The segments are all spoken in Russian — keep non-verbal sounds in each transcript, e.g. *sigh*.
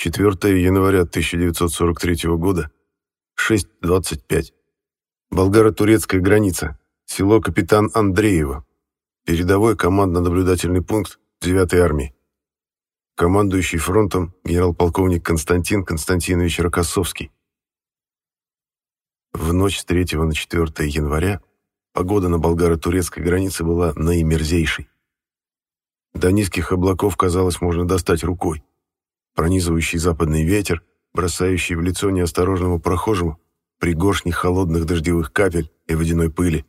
4 января 1943 года, 6.25. Болгаро-турецкая граница. Село Капитан Андреево. Передовой командно-наблюдательный пункт 9-й армии. Командующий фронтом генерал-полковник Константин Константинович Рокоссовский. В ночь с 3 на 4 января погода на болгаро-турецкой границе была наимерзейшей. До низких облаков, казалось, можно достать рукой. Пронизывающий западный ветер, бросающий в лицо неосторожному прохожему пригоршни холодных дождевых капель и водяной пыли.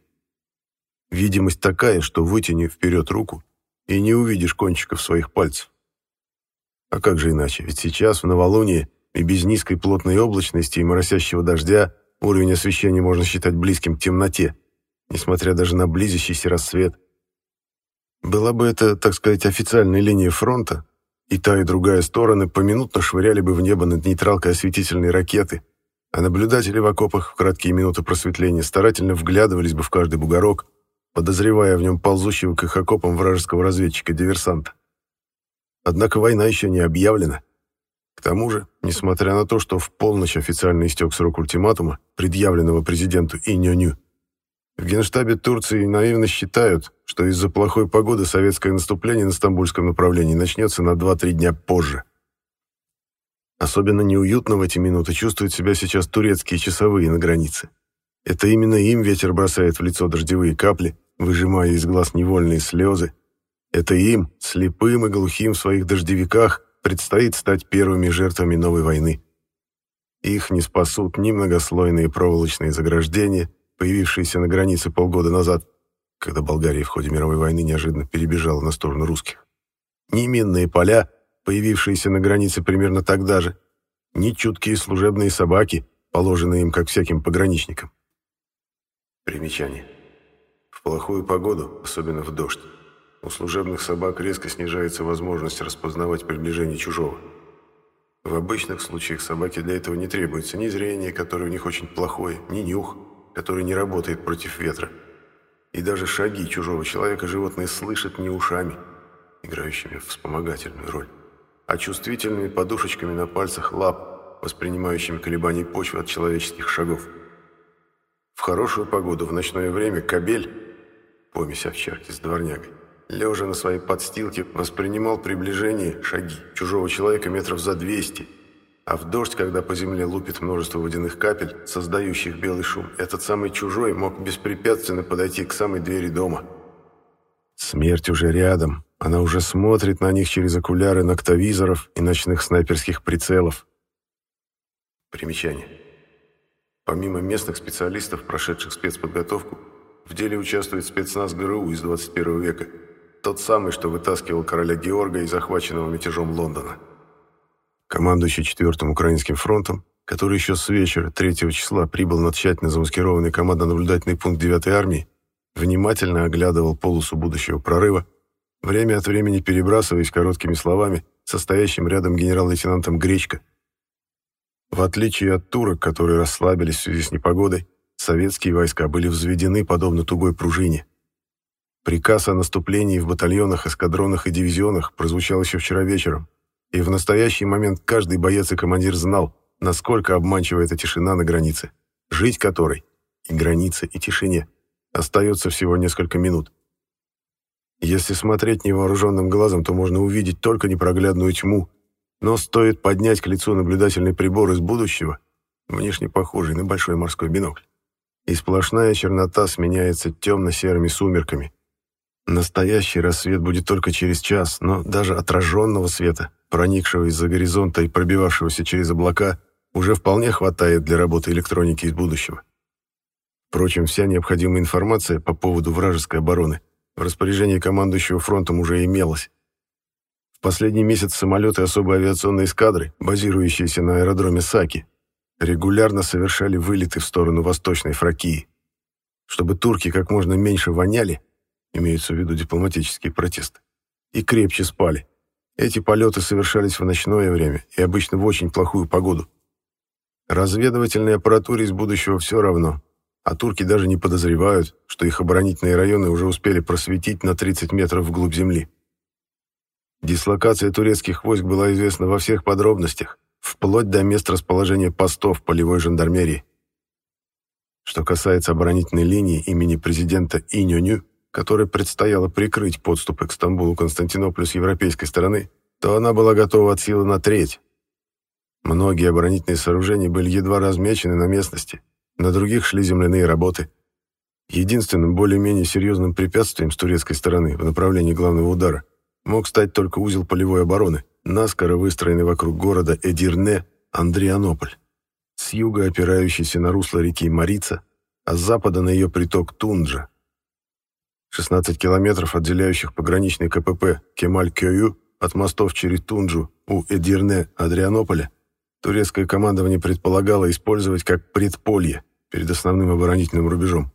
Видимость такая, что вытяни вперед руку и не увидишь кончиков своих пальцев. А как же иначе? Ведь сейчас, в новолуние, и без низкой плотной облачности и моросящего дождя, уровень освещения можно считать близким к темноте, несмотря даже на близящийся рассвет. Была бы это, так сказать, официальная линия фронта, и та, и другая стороны поминутно швыряли бы в небо над нейтралкой осветительные ракеты, а наблюдатели в окопах в краткие минуты просветления старательно вглядывались бы в каждый бугорок, подозревая в нем ползущего к их окопам вражеского разведчика-диверсанта. Однако война еще не объявлена. К тому же, несмотря на то, что в полночь официально истек срок ультиматума, предъявленного президенту Иньоню, в Генштабе Турции наивно считают, что из-за плохой погоды советское наступление на стамбульском направлении начнется на 2-3 дня позже. Особенно неуютно в эти минуты чувствуют себя сейчас турецкие часовые на границе. Это именно им ветер бросает в лицо дождевые капли, выжимая из глаз невольные слезы. Это им, слепым и глухим в своих дождевиках, предстоит стать первыми жертвами новой войны. Их не спасут ни многослойные проволочные заграждения, появившиеся на границе полгода назад, когда Болгария в ходе мировой войны неожиданно перебежала на сторону русских, ни минные поля, появившиеся на границе примерно тогда же, ни чуткие служебные собаки, положенные им как всяким пограничникам. Примечание. В плохую погоду, особенно в дождь, у служебных собак резко снижается возможность распознавать приближение чужого. В обычных случаях собаке для этого не требуется ни зрение, которое у них очень плохое, ни нюх, который не работает против ветра. И даже шаги чужого человека животные слышат не ушами, играющими вспомогательную роль, а чувствительными подушечками на пальцах лап, воспринимающими колебания почвы от человеческих шагов. В хорошую погоду в ночное время кобель, помесь овчарки с дворнягой, лежа на своей подстилке, воспринимал приближение, шаги чужого человека метров за 200, а в дождь, когда по земле лупит множество водяных капель, создающих белый шум, этот самый чужой мог беспрепятственно подойти к самой двери дома. Смерть уже рядом, она уже смотрит на них через окуляры ноктовизоров и ночных снайперских прицелов. Примечание. Помимо местных специалистов, прошедших спецподготовку, в деле участвует спецназ ГРУ из 21 века, тот самый, что вытаскивал короля Георга из захваченного мятежом Лондона командующий 4-м Украинским фронтом, который еще с вечера 3 числа прибыл на тщательно замаскированный командно-наблюдательный пункт 9-й армии, внимательно оглядывал полосу будущего прорыва, время от времени перебрасываясь короткими словами состоящим рядом генерал-лейтенантом Гречко. В отличие от турок, которые расслабились в связи с непогодой, советские войска были взведены подобно тугой пружине. Приказ о наступлении в батальонах, эскадронах и дивизионах прозвучал еще вчера вечером, и в настоящий момент каждый боец и командир знал, насколько обманчива эта тишина на границе, жить которой, и границе, и тишине, остается всего несколько минут. Если смотреть невооруженным глазом, то можно увидеть только непроглядную тьму, но стоит поднять к лицу наблюдательный прибор из будущего, внешне похожий на большой морской бинокль, и сплошная чернота сменяется темно-серыми сумерками. Настоящий рассвет будет только через час, но даже отраженного света проникшего из-за горизонта и пробивавшегося через облака, уже вполне хватает для работы электроники из будущего. Впрочем, вся необходимая информация по поводу вражеской обороны в распоряжении командующего фронтом уже имелась. В последний месяц самолеты особой авиационной эскадры, базирующиеся на аэродроме Саки, регулярно совершали вылеты в сторону Восточной Фракии. Чтобы турки как можно меньше воняли, имеются в виду дипломатические протесты, и крепче спали. Эти полеты совершались в ночное время и обычно в очень плохую погоду. Разведывательной аппаратуре из будущего все равно, а турки даже не подозревают, что их оборонительные районы уже успели просветить на 30 метров вглубь земли. Дислокация турецких войск была известна во всех подробностях, вплоть до мест расположения постов полевой жандармерии. Что касается оборонительной линии имени президента Иньоню, которой предстояло прикрыть подступы к Стамбулу Константинополю с европейской стороны, то она была готова от силы на треть. Многие оборонительные сооружения были едва размечены на местности, на других шли земляные работы. Единственным более-менее серьезным препятствием с турецкой стороны в направлении главного удара мог стать только узел полевой обороны, наскоро выстроенный вокруг города Эдирне, Андрианополь, с юга опирающийся на русло реки Марица, а с запада на ее приток Тунджа. 16 километров, отделяющих пограничный КПП Кемаль-Кёю от мостов через Тунджу у Эдирне Адрианополя, турецкое командование предполагало использовать как предполье перед основным оборонительным рубежом.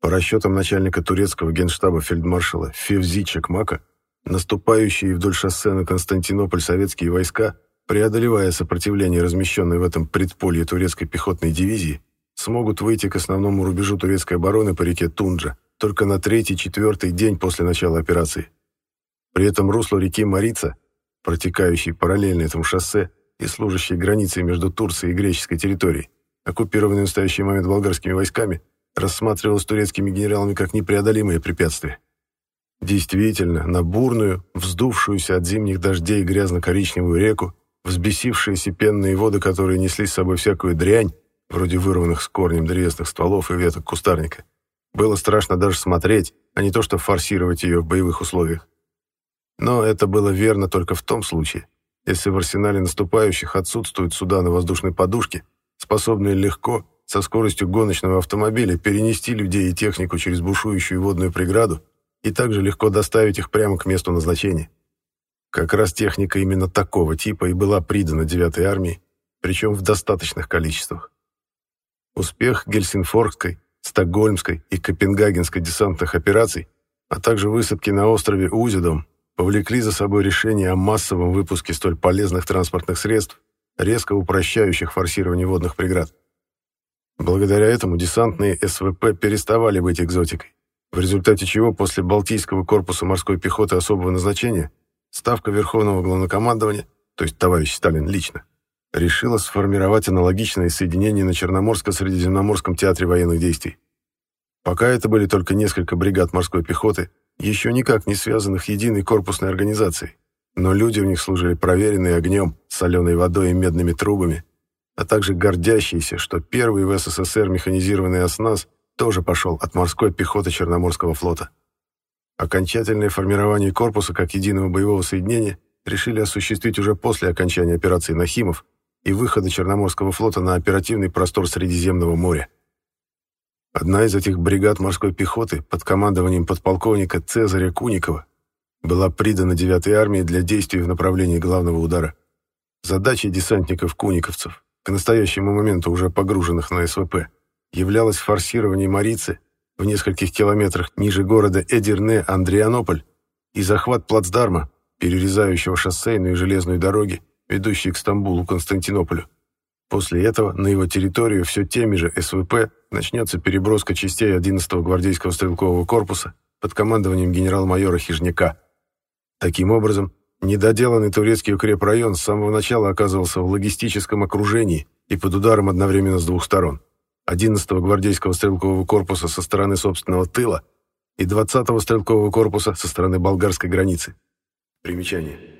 По расчетам начальника турецкого генштаба фельдмаршала Февзи Чекмака, наступающие вдоль шоссе на Константинополь советские войска, преодолевая сопротивление, размещенное в этом предполье турецкой пехотной дивизии, смогут выйти к основному рубежу турецкой обороны по реке Тунджа только на третий-четвертый день после начала операции. При этом русло реки Марица, протекающей параллельно этому шоссе и служащей границей между Турцией и греческой территорией, оккупированной в настоящий момент болгарскими войсками, рассматривалось турецкими генералами как непреодолимое препятствие. Действительно, на бурную, вздувшуюся от зимних дождей грязно-коричневую реку, взбесившиеся пенные воды, которые несли с собой всякую дрянь, вроде вырванных с корнем древесных стволов и веток кустарника, было страшно даже смотреть, а не то что форсировать ее в боевых условиях. Но это было верно только в том случае, если в арсенале наступающих отсутствуют суда на воздушной подушке, способные легко со скоростью гоночного автомобиля перенести людей и технику через бушующую водную преграду и также легко доставить их прямо к месту назначения. Как раз техника именно такого типа и была придана 9-й армии, причем в достаточных количествах. Успех Гельсинфоргской, Стокгольмской и Копенгагенской десантных операций, а также высадки на острове Узидом повлекли за собой решение о массовом выпуске столь полезных транспортных средств, резко упрощающих форсирование водных преград. Благодаря этому десантные СВП переставали быть экзотикой, в результате чего после Балтийского корпуса морской пехоты особого назначения Ставка Верховного Главнокомандования, то есть товарищ Сталин лично, решила сформировать аналогичное соединение на Черноморско-Средиземноморском театре военных действий. Пока это были только несколько бригад морской пехоты, еще никак не связанных единой корпусной организацией, но люди в них служили проверенные огнем, соленой водой и медными трубами, а также гордящиеся, что первый в СССР механизированный ОСНАС тоже пошел от морской пехоты Черноморского флота. Окончательное формирование корпуса как единого боевого соединения решили осуществить уже после окончания операции «Нахимов» и выхода Черноморского флота на оперативный простор Средиземного моря. Одна из этих бригад морской пехоты под командованием подполковника Цезаря Куникова была придана 9-й армии для действий в направлении главного удара. Задачей десантников-куниковцев к настоящему моменту уже погруженных на СВП, являлось форсирование Марицы в нескольких километрах ниже города Эдирне-Андрианополь и захват плацдарма, перерезающего шоссейную и железную дороги, ведущие к Стамбулу-Константинополю. После этого на его территорию все теми же СВП начнется переброска частей 11-го гвардейского стрелкового корпуса под командованием генерал-майора Хижняка. Таким образом, Недоделанный турецкий укрепрайон с самого начала оказывался в логистическом окружении и под ударом одновременно с двух сторон. 11-го гвардейского стрелкового корпуса со стороны собственного тыла и 20-го стрелкового корпуса со стороны болгарской границы. Примечание.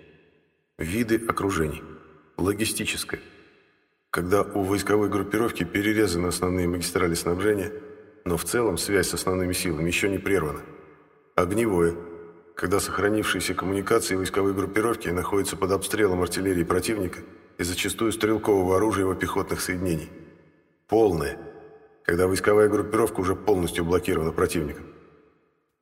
Виды окружений. Логистическое. Когда у войсковой группировки перерезаны основные магистрали снабжения, но в целом связь с основными силами еще не прервана. Огневое когда сохранившиеся коммуникации войсковой группировки находятся под обстрелом артиллерии противника и зачастую стрелкового оружия его пехотных соединений. Полное, когда войсковая группировка уже полностью блокирована противником.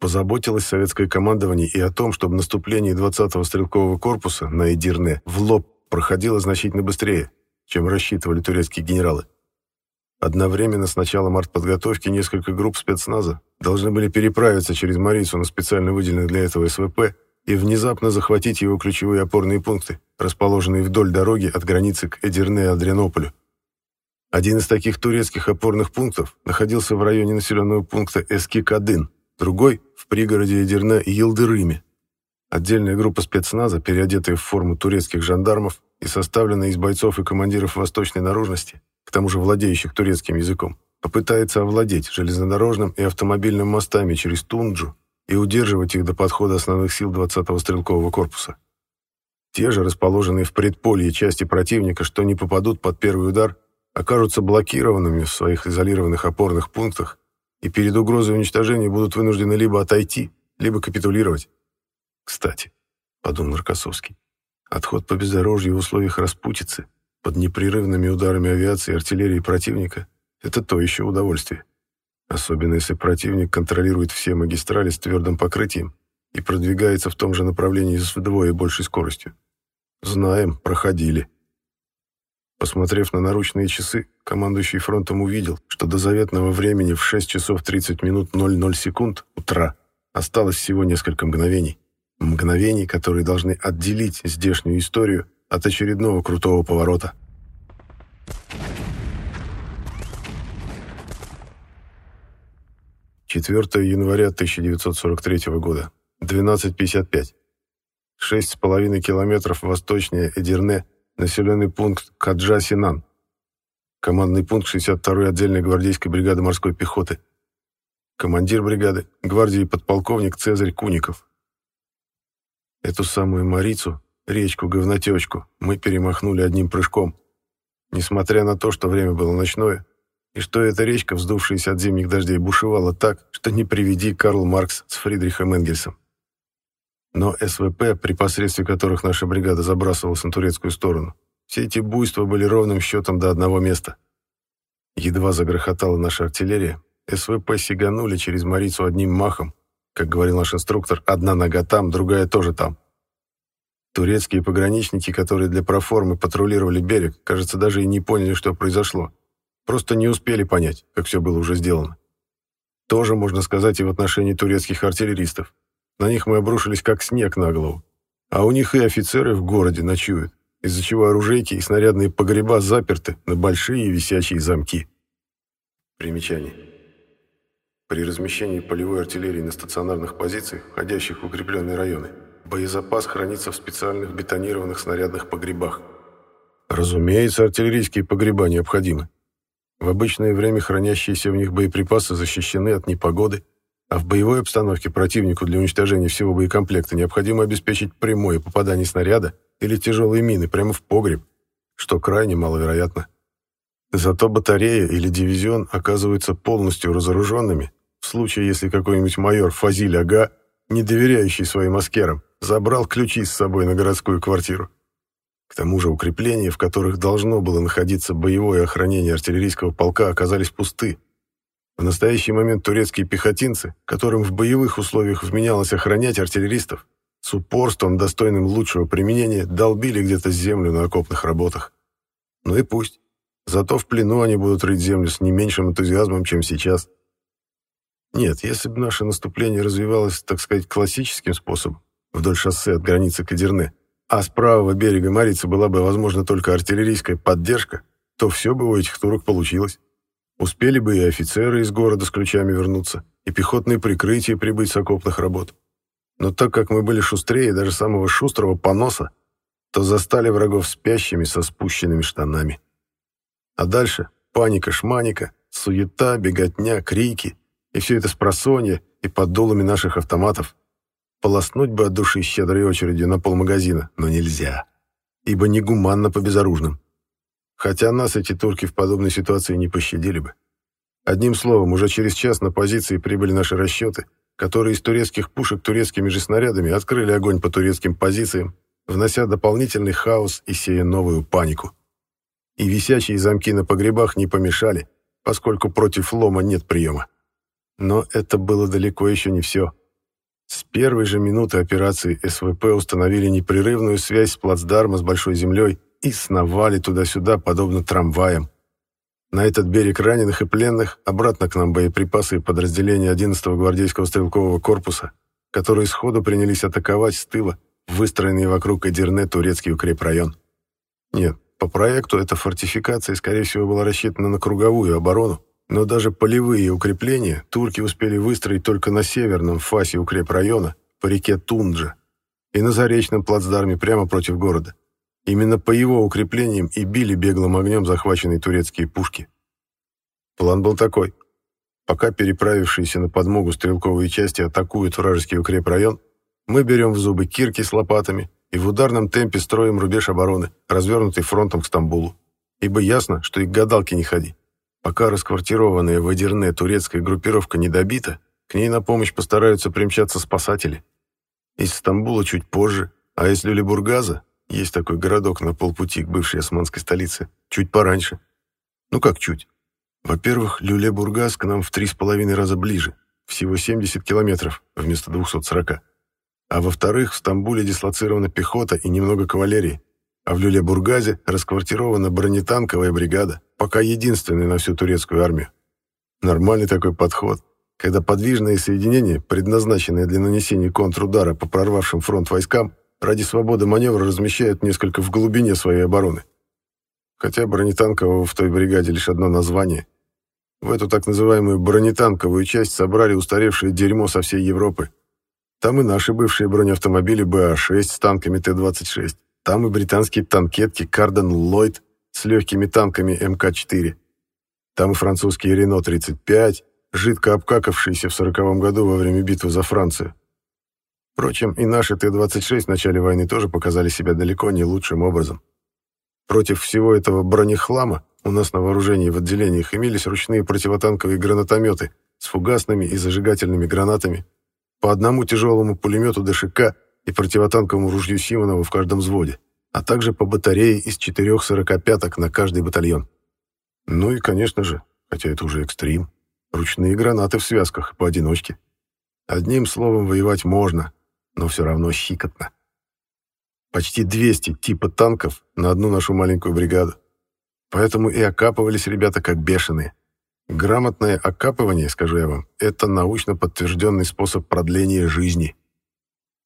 Позаботилось советское командование и о том, чтобы наступление 20-го стрелкового корпуса на Эдирне в лоб проходило значительно быстрее, чем рассчитывали турецкие генералы. Одновременно с началом артподготовки несколько групп спецназа должны были переправиться через Марицу на специально выделенных для этого СВП и внезапно захватить его ключевые опорные пункты, расположенные вдоль дороги от границы к Эдирне и Адрианополю. Один из таких турецких опорных пунктов находился в районе населенного пункта Эски-Кадын, другой — в пригороде Эдирне и Елдырыме. Отдельная группа спецназа, переодетая в форму турецких жандармов и составленная из бойцов и командиров восточной наружности, к тому же владеющих турецким языком, попытается овладеть железнодорожным и автомобильным мостами через Тунджу и удерживать их до подхода основных сил 20-го стрелкового корпуса. Те же, расположенные в предполье части противника, что не попадут под первый удар, окажутся блокированными в своих изолированных опорных пунктах и перед угрозой уничтожения будут вынуждены либо отойти, либо капитулировать. Кстати, подумал Рокоссовский, отход по бездорожью в условиях распутицы под непрерывными ударами авиации и артиллерии противника — это то еще удовольствие. Особенно если противник контролирует все магистрали с твердым покрытием и продвигается в том же направлении с вдвое большей скоростью. Знаем, проходили. Посмотрев на наручные часы, командующий фронтом увидел, что до заветного времени в 6 часов 30 минут 00 секунд утра осталось всего несколько мгновений мгновений, которые должны отделить здешнюю историю от очередного крутого поворота. Четвертое января 1943 года, 12.55. Шесть с половиной километров восточнее Эдирне, населенный пункт Каджа-Синан. Командный пункт 62-й отдельной гвардейской бригады морской пехоты. Командир бригады, гвардии подполковник Цезарь Куников. Эту самую Марицу, речку-говнотечку, мы перемахнули одним прыжком. Несмотря на то, что время было ночное, и что эта речка, вздувшаяся от зимних дождей, бушевала так, что не приведи Карл Маркс с Фридрихом Энгельсом. Но СВП, при посредстве которых наша бригада забрасывалась на турецкую сторону, все эти буйства были ровным счетом до одного места. Едва загрохотала наша артиллерия, СВП сиганули через Марицу одним махом, как говорил наш инструктор, одна нога там, другая тоже там. Турецкие пограничники, которые для проформы патрулировали берег, кажется, даже и не поняли, что произошло. Просто не успели понять, как все было уже сделано. Тоже можно сказать и в отношении турецких артиллеристов. На них мы обрушились как снег на голову. А у них и офицеры в городе ночуют, из-за чего оружейки и снарядные погреба заперты на большие висячие замки. Примечание. При размещении полевой артиллерии на стационарных позициях, входящих в укрепленные районы, боезапас хранится в специальных бетонированных снарядных погребах. Разумеется, артиллерийские погреба необходимы. В обычное время хранящиеся в них боеприпасы защищены от непогоды, а в боевой обстановке противнику для уничтожения всего боекомплекта необходимо обеспечить прямое попадание снаряда или тяжелые мины прямо в погреб, что крайне маловероятно. Зато батарея или дивизион оказываются полностью разоруженными в случае, если какой-нибудь майор Фазиль Ага, не доверяющий своим аскерам, забрал ключи с собой на городскую квартиру. К тому же укрепления, в которых должно было находиться боевое охранение артиллерийского полка, оказались пусты. В настоящий момент турецкие пехотинцы, которым в боевых условиях вменялось охранять артиллеристов, с упорством, достойным лучшего применения, долбили где-то землю на окопных работах. Ну и пусть. Зато в плену они будут рыть землю с не меньшим энтузиазмом, чем сейчас. Нет, если бы наше наступление развивалось, так сказать, классическим способом, вдоль шоссе от границы Кадерны, а с правого берега Марицы была бы, возможно, только артиллерийская поддержка, то все бы у этих турок получилось. Успели бы и офицеры из города с ключами вернуться, и пехотные прикрытия прибыть с окопных работ. Но так как мы были шустрее даже самого шустрого поноса, то застали врагов спящими со спущенными штанами. А дальше паника-шманика, суета, беготня, крики — и все это с просонья и под дулами наших автоматов. Полоснуть бы от души щедрой очередью на полмагазина, но нельзя. Ибо негуманно по безоружным. Хотя нас эти турки в подобной ситуации не пощадили бы. Одним словом, уже через час на позиции прибыли наши расчеты, которые из турецких пушек турецкими же снарядами открыли огонь по турецким позициям, внося дополнительный хаос и сея новую панику. И висячие замки на погребах не помешали, поскольку против лома нет приема. Но это было далеко еще не все. С первой же минуты операции СВП установили непрерывную связь с плацдарма с Большой Землей и сновали туда-сюда, подобно трамваям. На этот берег раненых и пленных, обратно к нам боеприпасы и подразделения 11-го гвардейского стрелкового корпуса, которые сходу принялись атаковать с тыла, выстроенный вокруг Эдирне турецкий укрепрайон. Нет, по проекту эта фортификация, скорее всего, была рассчитана на круговую оборону, но даже полевые укрепления турки успели выстроить только на северном фасе укрепрайона по реке Тунджа. и на Заречном плацдарме прямо против города. Именно по его укреплениям и били беглым огнем захваченные турецкие пушки. План был такой. Пока переправившиеся на подмогу стрелковые части атакуют вражеский укрепрайон, мы берем в зубы кирки с лопатами и в ударном темпе строим рубеж обороны, развернутый фронтом к Стамбулу. Ибо ясно, что и к гадалке не ходи. Пока расквартированная в Эдирне турецкая группировка не добита, к ней на помощь постараются примчаться спасатели. Из Стамбула чуть позже, а из Люлебургаза, есть такой городок на полпути к бывшей османской столице, чуть пораньше. Ну как чуть? Во-первых, Люлебургаз к нам в три с половиной раза ближе, всего 70 километров вместо 240. А во-вторых, в Стамбуле дислоцирована пехота и немного кавалерии, а в Люлебургазе расквартирована бронетанковая бригада, пока единственная на всю турецкую армию. Нормальный такой подход, когда подвижные соединения, предназначенные для нанесения контрудара по прорвавшим фронт войскам, ради свободы маневра размещают несколько в глубине своей обороны. Хотя бронетанкового в той бригаде лишь одно название. В эту так называемую бронетанковую часть собрали устаревшее дерьмо со всей Европы. Там и наши бывшие бронеавтомобили БА-6 с танками Т-26. Там и британские танкетки Карден Ллойд с легкими танками МК-4. Там и французские Рено-35, жидко обкакавшиеся в сороковом году во время битвы за Францию. Впрочем, и наши Т-26 в начале войны тоже показали себя далеко не лучшим образом. Против всего этого бронехлама у нас на вооружении в отделениях имелись ручные противотанковые гранатометы с фугасными и зажигательными гранатами, по одному тяжелому пулемету ДШК и противотанковому ружью Симонова в каждом взводе, а также по батарее из четырех сорокопяток на каждый батальон. Ну и, конечно же, хотя это уже экстрим, ручные гранаты в связках поодиночке. Одним словом, воевать можно, но все равно щикотно. Почти 200 типа танков на одну нашу маленькую бригаду. Поэтому и окапывались ребята как бешеные. Грамотное окапывание, скажу я вам, это научно подтвержденный способ продления жизни.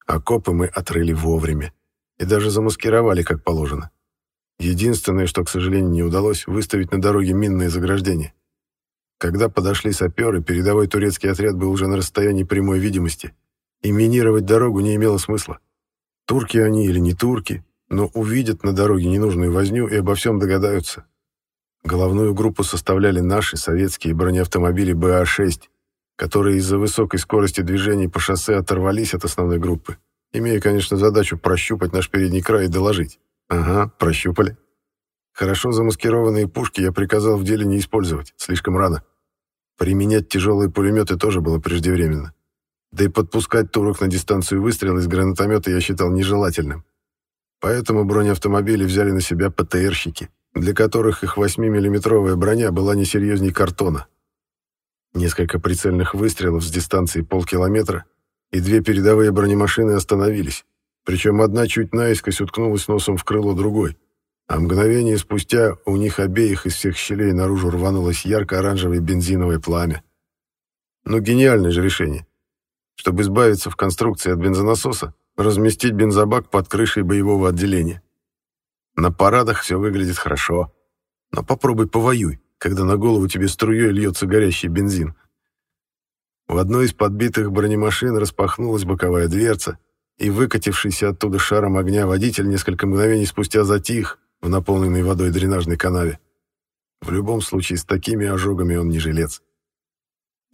Окопы мы отрыли вовремя и даже замаскировали как положено. Единственное, что, к сожалению, не удалось, выставить на дороге минные заграждения. Когда подошли саперы, передовой турецкий отряд был уже на расстоянии прямой видимости, и минировать дорогу не имело смысла. Турки они или не турки, но увидят на дороге ненужную возню и обо всем догадаются. Головную группу составляли наши советские бронеавтомобили БА-6, которые из-за высокой скорости движения по шоссе оторвались от основной группы, имея, конечно, задачу прощупать наш передний край и доложить. Ага, прощупали. Хорошо замаскированные пушки я приказал в деле не использовать, слишком рано. Применять тяжелые пулеметы тоже было преждевременно. Да и подпускать турок на дистанцию выстрела из гранатомета я считал нежелательным. Поэтому бронеавтомобили взяли на себя ПТРщики, для которых их 8-миллиметровая броня была не серьезней картона. Несколько прицельных выстрелов с дистанции полкилометра, и две передовые бронемашины остановились, причем одна чуть наискось уткнулась носом в крыло другой, а мгновение спустя у них обеих из всех щелей наружу рванулось ярко-оранжевое бензиновое пламя. Ну, гениальное же решение. Чтобы избавиться в конструкции от бензонасоса, разместить бензобак под крышей боевого отделения. На парадах все выглядит хорошо. Но попробуй повоюй, когда на голову тебе струей льется горящий бензин. В одной из подбитых бронемашин распахнулась боковая дверца, и выкатившийся оттуда шаром огня водитель несколько мгновений спустя затих в наполненной водой дренажной канаве. В любом случае, с такими ожогами он не жилец.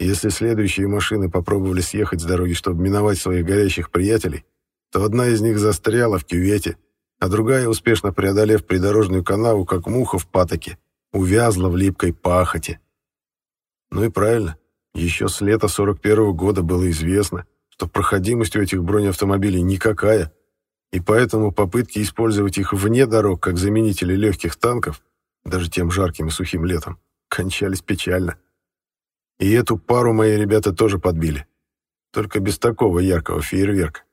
Если следующие машины попробовали съехать с дороги, чтобы миновать своих горящих приятелей, то одна из них застряла в кювете, а другая, успешно преодолев придорожную канаву, как муха в патоке, увязла в липкой пахоте. Ну и правильно, еще с лета 41 -го года было известно, что проходимость у этих бронеавтомобилей никакая, и поэтому попытки использовать их вне дорог как заменители легких танков, даже тем жарким и сухим летом, кончались печально. И эту пару мои ребята тоже подбили, только без такого яркого фейерверка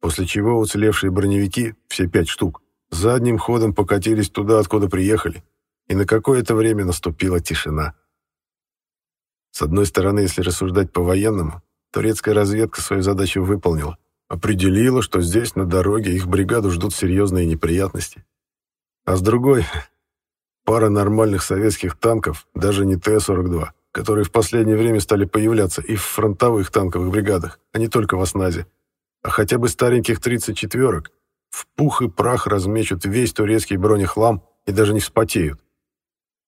после чего уцелевшие броневики, все пять штук, задним ходом покатились туда, откуда приехали, и на какое-то время наступила тишина. С одной стороны, если рассуждать по-военному, турецкая разведка свою задачу выполнила, определила, что здесь, на дороге, их бригаду ждут серьезные неприятности. А с другой, *laughs* пара нормальных советских танков, даже не Т-42, которые в последнее время стали появляться и в фронтовых танковых бригадах, а не только в осназе, а хотя бы стареньких 34-ок, в пух и прах размечут весь турецкий бронехлам и даже не вспотеют.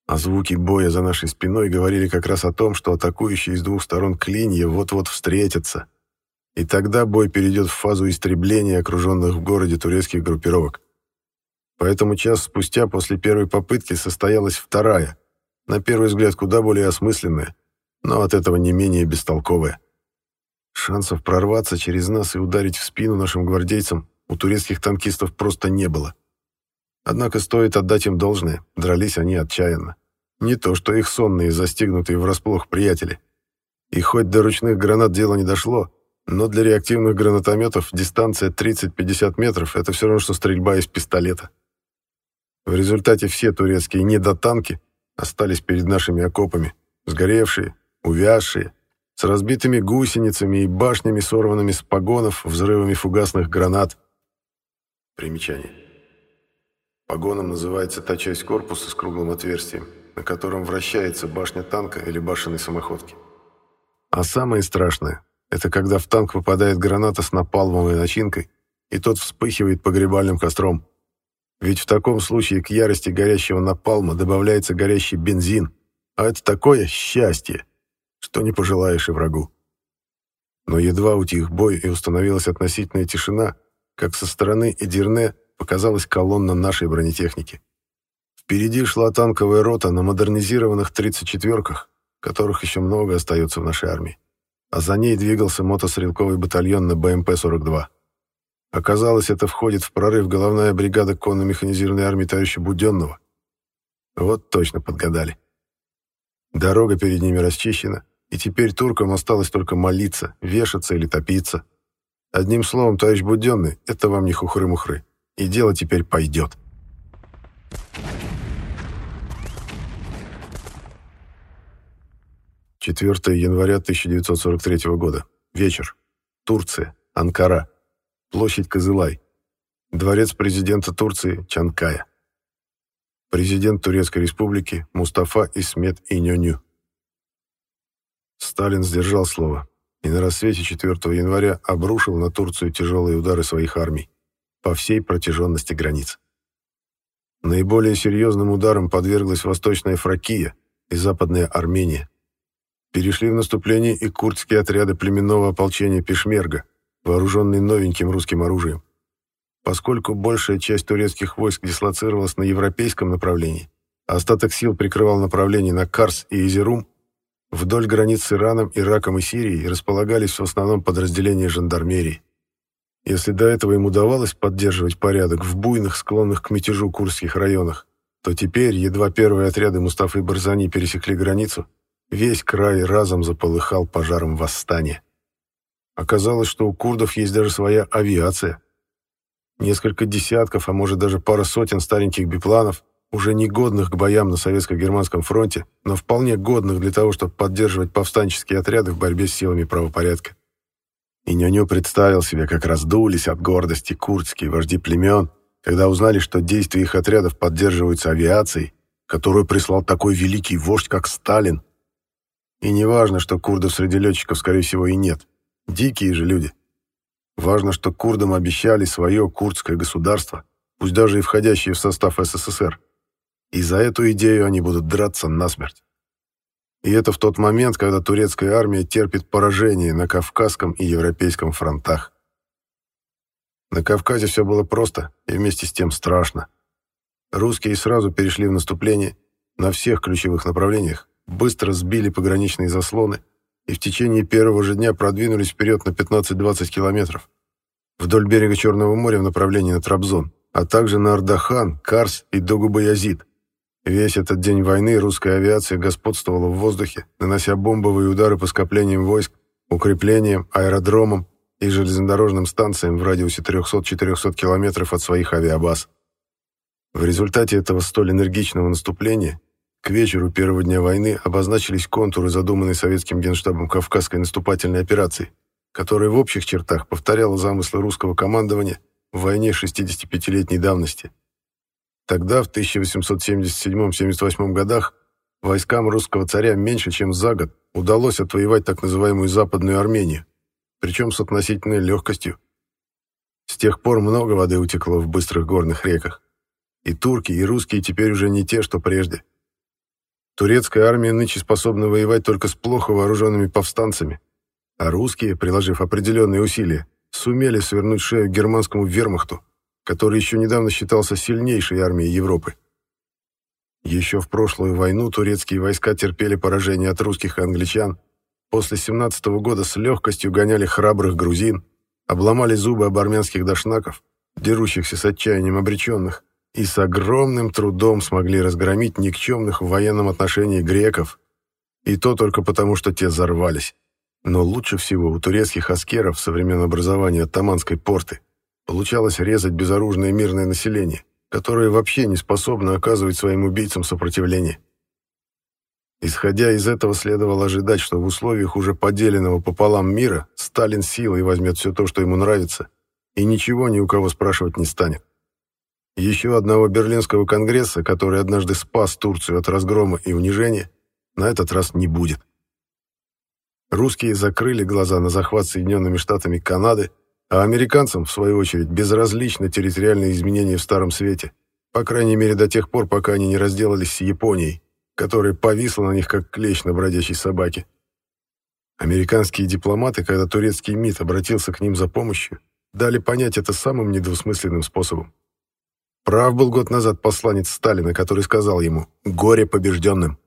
А звуки боя за нашей спиной говорили как раз о том, что атакующие с двух сторон клинья вот-вот встретятся. И тогда бой перейдет в фазу истребления окруженных в городе турецких группировок. Поэтому час спустя после первой попытки состоялась вторая, на первый взгляд куда более осмысленная, но от этого не менее бестолковая. Шансов прорваться через нас и ударить в спину нашим гвардейцам у турецких танкистов просто не было. Однако стоит отдать им должное, дрались они отчаянно. Не то, что их сонные, застигнутые врасплох приятели. И хоть до ручных гранат дело не дошло, но для реактивных гранатометов дистанция 30-50 метров — это все равно, что стрельба из пистолета. В результате все турецкие недотанки остались перед нашими окопами, сгоревшие, увязшие, с разбитыми гусеницами и башнями, сорванными с погонов взрывами фугасных гранат. Примечание. Погоном называется та часть корпуса с круглым отверстием, на котором вращается башня танка или башенной самоходки. А самое страшное — это когда в танк попадает граната с напалмовой начинкой, и тот вспыхивает погребальным костром. Ведь в таком случае к ярости горящего напалма добавляется горящий бензин, а это такое счастье, что не пожелаешь и врагу. Но едва утих бой и установилась относительная тишина, как со стороны Эдирне показалась колонна нашей бронетехники. Впереди шла танковая рота на модернизированных 34-ках, которых еще много остается в нашей армии. А за ней двигался мотострелковый батальон на БМП-42. Оказалось, это входит в прорыв головная бригада конно-механизированной армии товарища Буденного. Вот точно подгадали. Дорога перед ними расчищена, и теперь туркам осталось только молиться, вешаться или топиться. Одним словом, товарищ Буденный, это вам не хухры-мухры и дело теперь пойдет. Четвертое января 1943 года. Вечер. Турция. Анкара. Площадь Кызылай. Дворец президента Турции Чанкая. Президент Турецкой Республики Мустафа Исмет Иньоню. Сталин сдержал слово и на рассвете 4 января обрушил на Турцию тяжелые удары своих армий по всей протяженности границ. Наиболее серьезным ударом подверглась Восточная Фракия и Западная Армения. Перешли в наступление и курдские отряды племенного ополчения Пешмерга, вооруженные новеньким русским оружием. Поскольку большая часть турецких войск дислоцировалась на европейском направлении, а остаток сил прикрывал направление на Карс и Изерум, вдоль границ с Ираном, Ираком и Сирией располагались в основном подразделения жандармерии. Если до этого им удавалось поддерживать порядок в буйных, склонных к мятежу курских районах, то теперь, едва первые отряды Мустафы Барзани пересекли границу, весь край разом заполыхал пожаром восстания. Оказалось, что у курдов есть даже своя авиация. Несколько десятков, а может даже пара сотен стареньких бипланов, уже не годных к боям на советско-германском фронте, но вполне годных для того, чтобы поддерживать повстанческие отряды в борьбе с силами правопорядка. И Нюню представил себе, как раздулись от гордости курдские вожди племен, когда узнали, что действия их отрядов поддерживаются авиацией, которую прислал такой великий вождь, как Сталин. И не важно, что курдов среди летчиков, скорее всего, и нет. Дикие же люди. Важно, что курдам обещали свое курдское государство, пусть даже и входящее в состав СССР. И за эту идею они будут драться насмерть. И это в тот момент, когда турецкая армия терпит поражение на Кавказском и Европейском фронтах. На Кавказе все было просто и вместе с тем страшно. Русские сразу перешли в наступление на всех ключевых направлениях, быстро сбили пограничные заслоны и в течение первого же дня продвинулись вперед на 15-20 километров вдоль берега Черного моря в направлении на Трабзон, а также на Ардахан, Карс и Догубаязид. Весь этот день войны русская авиация господствовала в воздухе, нанося бомбовые удары по скоплениям войск, укреплениям, аэродромам и железнодорожным станциям в радиусе 300-400 километров от своих авиабаз. В результате этого столь энергичного наступления к вечеру первого дня войны обозначились контуры, задуманной советским генштабом Кавказской наступательной операции, которая в общих чертах повторяла замыслы русского командования в войне 65-летней давности – Тогда, в 1877-78 годах, войскам русского царя меньше чем за год удалось отвоевать так называемую Западную Армению, причем с относительной легкостью, С тех пор много воды утекло в быстрых горных реках. И турки, и русские теперь уже не те, что прежде. Турецкая армия нынче способна воевать только с плохо вооруженными повстанцами, а русские, приложив определенные усилия, сумели свернуть шею германскому вермахту, который еще недавно считался сильнейшей армией Европы. Еще в прошлую войну турецкие войска терпели поражение от русских и англичан, после 17 -го года с легкостью гоняли храбрых грузин, обломали зубы об армянских дошнаков, дерущихся с отчаянием обреченных, и с огромным трудом смогли разгромить никчемных в военном отношении греков, и то только потому, что те взорвались. Но лучше всего у турецких аскеров со времен образования Таманской порты получалось резать безоружное мирное население, которое вообще не способно оказывать своим убийцам сопротивление. Исходя из этого, следовало ожидать, что в условиях уже поделенного пополам мира Сталин силой возьмет все то, что ему нравится, и ничего ни у кого спрашивать не станет. Еще одного Берлинского конгресса, который однажды спас Турцию от разгрома и унижения, на этот раз не будет. Русские закрыли глаза на захват Соединенными Штатами Канады, а американцам, в свою очередь, безразличны территориальные изменения в Старом Свете, по крайней мере до тех пор, пока они не разделались с Японией, которая повисла на них, как клещ на бродячей собаке. Американские дипломаты, когда турецкий МИД обратился к ним за помощью, дали понять это самым недвусмысленным способом. Прав был год назад посланец Сталина, который сказал ему «горе побежденным».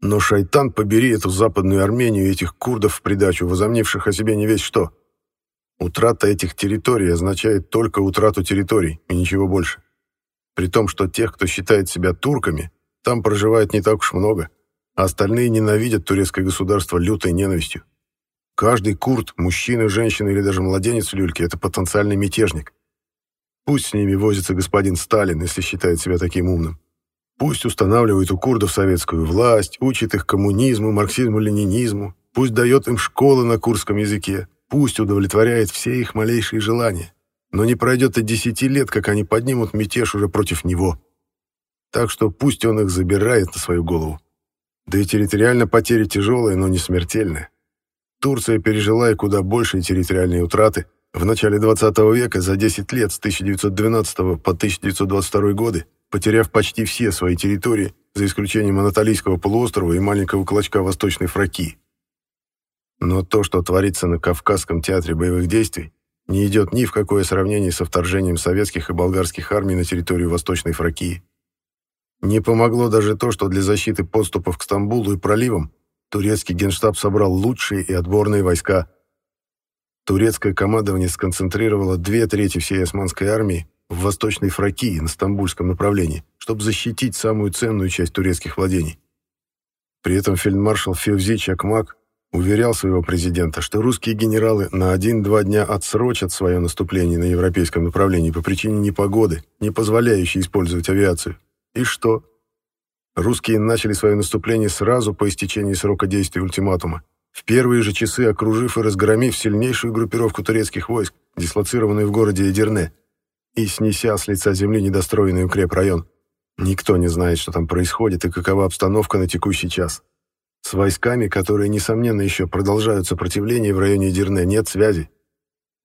Но шайтан побери эту западную Армению и этих курдов в придачу, возомнивших о себе не весь что. Утрата этих территорий означает только утрату территорий, и ничего больше. При том, что тех, кто считает себя турками, там проживает не так уж много, а остальные ненавидят турецкое государство лютой ненавистью. Каждый курд, мужчина, женщина или даже младенец в люльке – это потенциальный мятежник. Пусть с ними возится господин Сталин, если считает себя таким умным. Пусть устанавливает у курдов советскую власть, учит их коммунизму, марксизму, ленинизму, пусть дает им школы на курском языке, пусть удовлетворяет все их малейшие желания. Но не пройдет и десяти лет, как они поднимут мятеж уже против него. Так что пусть он их забирает на свою голову. Да и территориально потери тяжелые, но не смертельные. Турция пережила и куда большие территориальные утраты – в начале 20 века, за 10 лет, с 1912 по 1922 годы, потеряв почти все свои территории, за исключением Анатолийского полуострова и маленького клочка Восточной Фракии. Но то, что творится на Кавказском театре боевых действий, не идет ни в какое сравнение со вторжением советских и болгарских армий на территорию Восточной Фракии. Не помогло даже то, что для защиты подступов к Стамбулу и проливам турецкий генштаб собрал лучшие и отборные войска – Турецкое командование сконцентрировало две трети всей османской армии в Восточной Фракии на Стамбульском направлении, чтобы защитить самую ценную часть турецких владений. При этом фельдмаршал Февзи Чакмак уверял своего президента, что русские генералы на один-два дня отсрочат свое наступление на европейском направлении по причине непогоды, не позволяющей использовать авиацию. И что? Русские начали свое наступление сразу по истечении срока действия ультиматума, в первые же часы окружив и разгромив сильнейшую группировку турецких войск, дислоцированную в городе Эдирне, и снеся с лица земли недостроенный укрепрайон. Никто не знает, что там происходит и какова обстановка на текущий час. С войсками, которые, несомненно, еще продолжают сопротивление в районе Эдирне, нет связи.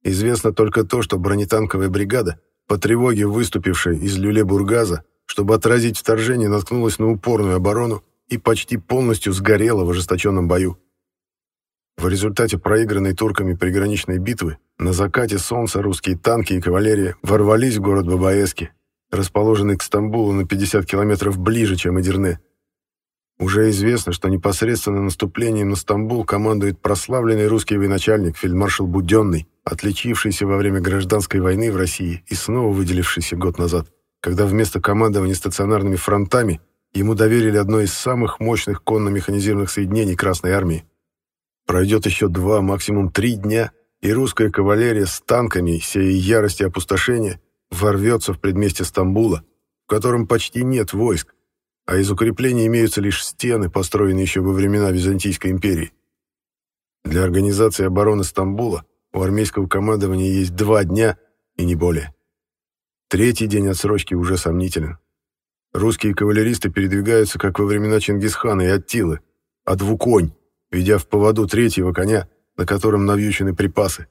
Известно только то, что бронетанковая бригада, по тревоге выступившая из Люле-Бургаза, чтобы отразить вторжение, наткнулась на упорную оборону и почти полностью сгорела в ожесточенном бою. В результате проигранной турками приграничной битвы на закате солнца русские танки и кавалерия ворвались в город Бабаески, расположенный к Стамбулу на 50 километров ближе, чем Эдирне. Уже известно, что непосредственно наступлением на Стамбул командует прославленный русский военачальник фельдмаршал Буденный, отличившийся во время гражданской войны в России и снова выделившийся год назад, когда вместо командования стационарными фронтами ему доверили одно из самых мощных конно-механизированных соединений Красной Армии. Пройдет еще два, максимум три дня, и русская кавалерия с танками всей ярости опустошения ворвется в предместье Стамбула, в котором почти нет войск, а из укреплений имеются лишь стены, построенные еще во времена Византийской империи. Для организации обороны Стамбула у армейского командования есть два дня и не более. Третий день отсрочки уже сомнителен. Русские кавалеристы передвигаются, как во времена Чингисхана и Аттилы, а двуконь, ведя в поводу третьего коня, на котором навьючены припасы.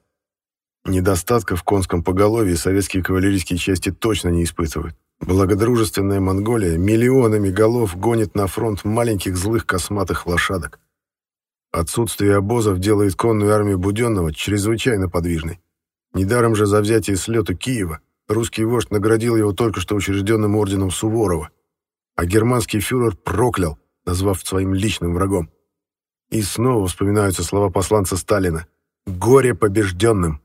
Недостатка в конском поголовье советские кавалерийские части точно не испытывают. Благодружественная Монголия миллионами голов гонит на фронт маленьких злых косматых лошадок. Отсутствие обозов делает конную армию Буденного чрезвычайно подвижной. Недаром же за взятие с лету Киева русский вождь наградил его только что учрежденным орденом Суворова, а германский фюрер проклял, назвав своим личным врагом. И снова вспоминаются слова посланца Сталина «Горе побежденным».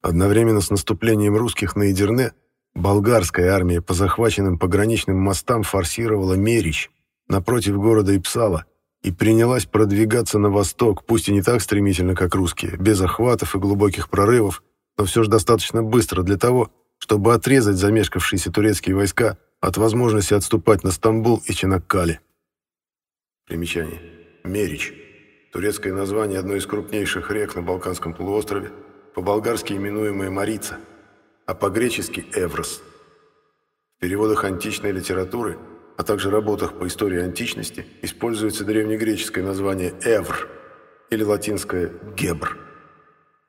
Одновременно с наступлением русских на Идерне болгарская армия по захваченным пограничным мостам форсировала Мерич напротив города Ипсала и принялась продвигаться на восток, пусть и не так стремительно, как русские, без охватов и глубоких прорывов, но все же достаточно быстро для того, чтобы отрезать замешкавшиеся турецкие войска от возможности отступать на Стамбул и Чанаккали. Примечание. Мерич. Турецкое название одной из крупнейших рек на Балканском полуострове, по-болгарски именуемая Марица, а по-гречески Эврос. В переводах античной литературы – а также работах по истории античности используется древнегреческое название «эвр» или латинское «гебр».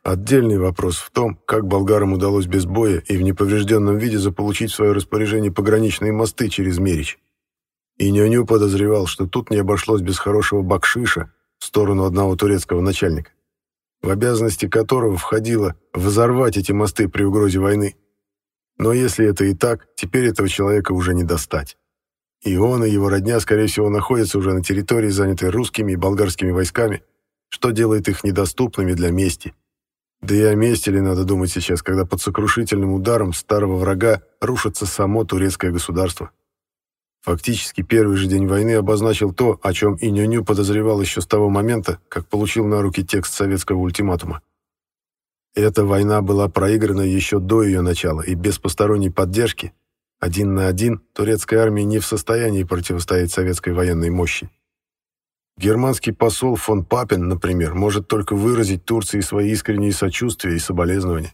Отдельный вопрос в том, как болгарам удалось без боя и в неповрежденном виде заполучить в свое распоряжение пограничные мосты через Мерич. И Нюню подозревал, что тут не обошлось без хорошего бакшиша в сторону одного турецкого начальника, в обязанности которого входило взорвать эти мосты при угрозе войны. Но если это и так, теперь этого человека уже не достать. И он, и его родня, скорее всего, находятся уже на территории, занятой русскими и болгарскими войсками, что делает их недоступными для мести. Да и о мести ли надо думать сейчас, когда под сокрушительным ударом старого врага рушится само турецкое государство? Фактически первый же день войны обозначил то, о чем и Нюню подозревал еще с того момента, как получил на руки текст советского ультиматума. Эта война была проиграна еще до ее начала и без посторонней поддержки один на один турецкая армия не в состоянии противостоять советской военной мощи. Германский посол фон Папен, например, может только выразить Турции свои искренние сочувствия и соболезнования.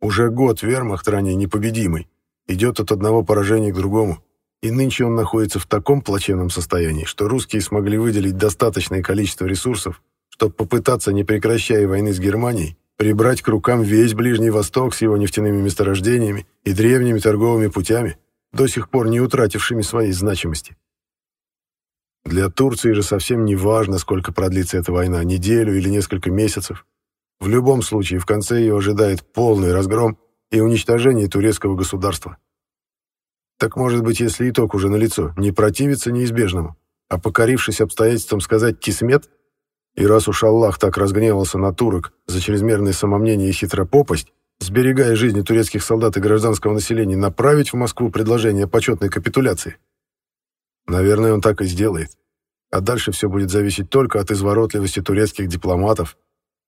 Уже год вермахт, ранее непобедимый, идет от одного поражения к другому, и нынче он находится в таком плачевном состоянии, что русские смогли выделить достаточное количество ресурсов, чтобы попытаться, не прекращая войны с Германией, прибрать к рукам весь Ближний Восток с его нефтяными месторождениями и древними торговыми путями, до сих пор не утратившими своей значимости. Для Турции же совсем не важно, сколько продлится эта война, неделю или несколько месяцев. В любом случае, в конце ее ожидает полный разгром и уничтожение турецкого государства. Так может быть, если итог уже налицо, не противиться неизбежному, а покорившись обстоятельствам сказать «кисмет», и раз уж Аллах так разгневался на турок за чрезмерное самомнение и хитропопость, сберегая жизни турецких солдат и гражданского населения, направить в Москву предложение о почетной капитуляции? Наверное, он так и сделает. А дальше все будет зависеть только от изворотливости турецких дипломатов,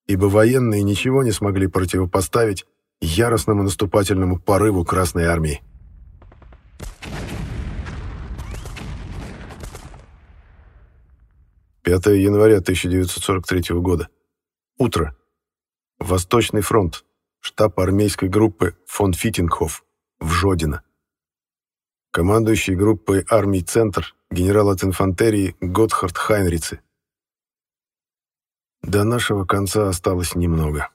ибо военные ничего не смогли противопоставить яростному наступательному порыву Красной Армии. 5 января 1943 года. Утро. Восточный фронт. Штаб армейской группы фон Фитингхоф в Жодино. Командующий группой армий «Центр» генерал от инфантерии Готхард Хайнрицы. До нашего конца осталось немного.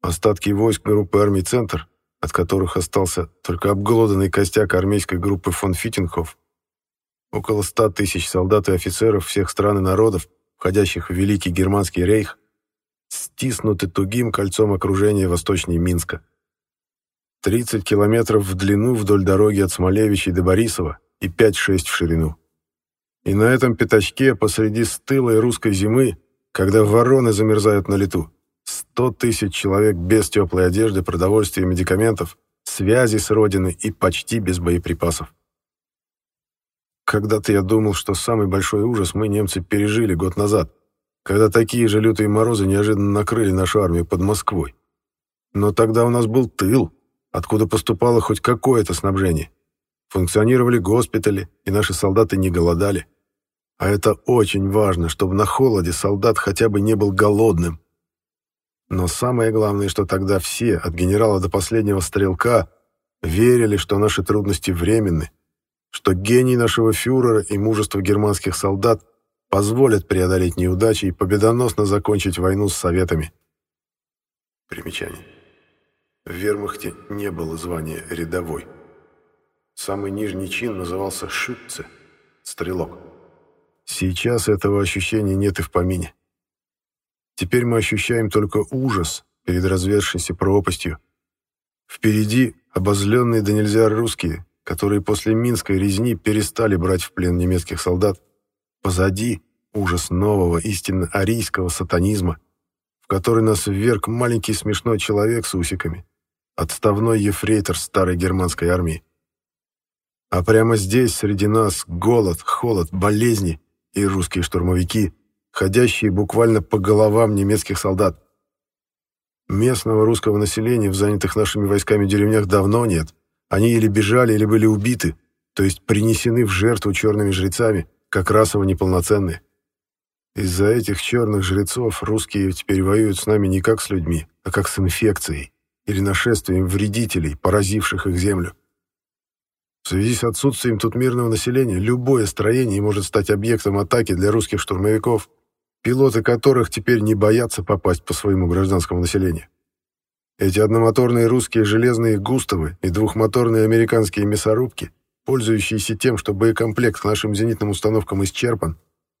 Остатки войск группы армий «Центр», от которых остался только обглоданный костяк армейской группы фон Фитингхоф, Около ста тысяч солдат и офицеров всех стран и народов, входящих в Великий Германский рейх, стиснуты тугим кольцом окружения восточнее Минска. 30 километров в длину вдоль дороги от Смолевичей до Борисова и 5-6 в ширину. И на этом пятачке посреди стылой русской зимы, когда вороны замерзают на лету, 100 тысяч человек без теплой одежды, продовольствия медикаментов, связи с родиной и почти без боеприпасов. Когда-то я думал, что самый большой ужас мы, немцы, пережили год назад, когда такие же лютые морозы неожиданно накрыли нашу армию под Москвой. Но тогда у нас был тыл, откуда поступало хоть какое-то снабжение. Функционировали госпитали, и наши солдаты не голодали. А это очень важно, чтобы на холоде солдат хотя бы не был голодным. Но самое главное, что тогда все, от генерала до последнего стрелка, верили, что наши трудности временны, что гений нашего фюрера и мужество германских солдат позволят преодолеть неудачи и победоносно закончить войну с Советами. Примечание. В вермахте не было звания «рядовой». Самый нижний чин назывался «шитце» — «стрелок». Сейчас этого ощущения нет и в помине. Теперь мы ощущаем только ужас перед развершейся пропастью. Впереди обозленные до нельзя русские, которые после Минской резни перестали брать в плен немецких солдат. Позади ужас нового, истинно арийского сатанизма, в который нас вверг маленький смешной человек с усиками, отставной ефрейтор старой германской армии. А прямо здесь, среди нас, голод, холод, болезни и русские штурмовики, ходящие буквально по головам немецких солдат. Местного русского населения в занятых нашими войсками деревнях давно нет. Они или бежали, или были убиты, то есть принесены в жертву черными жрецами, как расово неполноценные. Из-за этих черных жрецов русские теперь воюют с нами не как с людьми, а как с инфекцией или нашествием вредителей, поразивших их землю. В связи с отсутствием тут мирного населения, любое строение может стать объектом атаки для русских штурмовиков, пилоты которых теперь не боятся попасть по своему гражданскому населению. Эти одномоторные русские железные «Густавы» и двухмоторные американские мясорубки, пользующиеся тем, что боекомплект к нашим зенитным установкам исчерпан,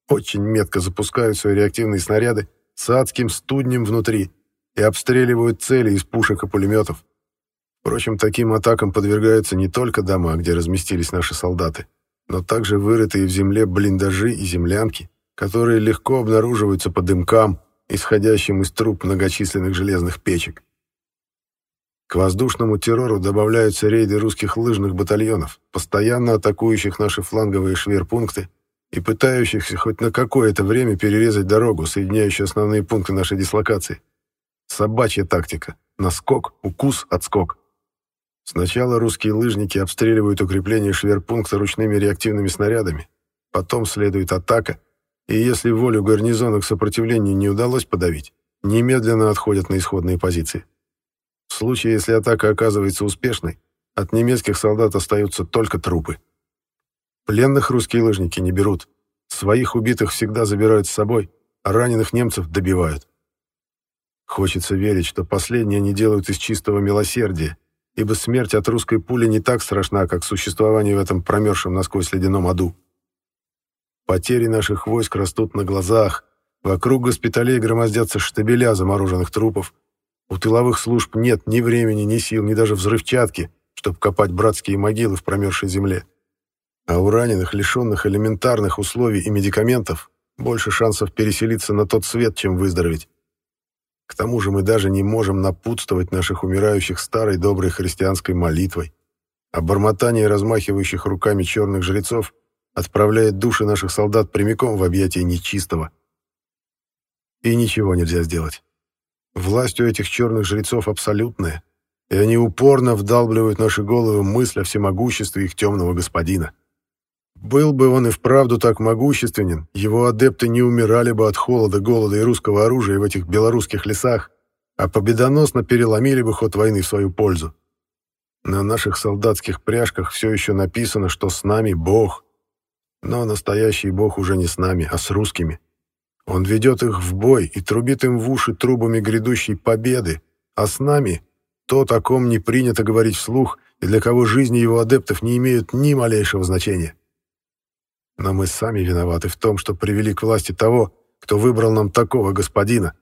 очень метко запускают свои реактивные снаряды с адским студнем внутри и обстреливают цели из пушек и пулеметов. Впрочем, таким атакам подвергаются не только дома, где разместились наши солдаты, но также вырытые в земле блиндажи и землянки, которые легко обнаруживаются по дымкам, исходящим из труб многочисленных железных печек. К воздушному террору добавляются рейды русских лыжных батальонов, постоянно атакующих наши фланговые шверпункты и пытающихся хоть на какое-то время перерезать дорогу, соединяющую основные пункты нашей дислокации. Собачья тактика. Наскок, укус, отскок. Сначала русские лыжники обстреливают укрепление шверпункта ручными реактивными снарядами, потом следует атака, и если волю гарнизона к сопротивлению не удалось подавить, немедленно отходят на исходные позиции. В случае, если атака оказывается успешной, от немецких солдат остаются только трупы. Пленных русские лыжники не берут, своих убитых всегда забирают с собой, а раненых немцев добивают. Хочется верить, что последнее они делают из чистого милосердия, ибо смерть от русской пули не так страшна, как существование в этом промерзшем насквозь ледяном аду. Потери наших войск растут на глазах, вокруг госпиталей громоздятся штабеля замороженных трупов, у тыловых служб нет ни времени, ни сил, ни даже взрывчатки, чтобы копать братские могилы в промерзшей земле. А у раненых, лишенных элементарных условий и медикаментов, больше шансов переселиться на тот свет, чем выздороветь. К тому же мы даже не можем напутствовать наших умирающих старой доброй христианской молитвой. А бормотание размахивающих руками черных жрецов отправляет души наших солдат прямиком в объятия нечистого. И ничего нельзя сделать. Власть у этих черных жрецов абсолютная, и они упорно вдалбливают наши головы мысль о всемогуществе их темного господина. Был бы он и вправду так могущественен, его адепты не умирали бы от холода, голода и русского оружия в этих белорусских лесах, а победоносно переломили бы ход войны в свою пользу. На наших солдатских пряжках все еще написано, что с нами Бог. Но настоящий Бог уже не с нами, а с русскими. Он ведет их в бой и трубит им в уши трубами грядущей победы, а с нами то, о ком не принято говорить вслух и для кого жизни его адептов не имеют ни малейшего значения. Но мы сами виноваты в том, что привели к власти того, кто выбрал нам такого господина.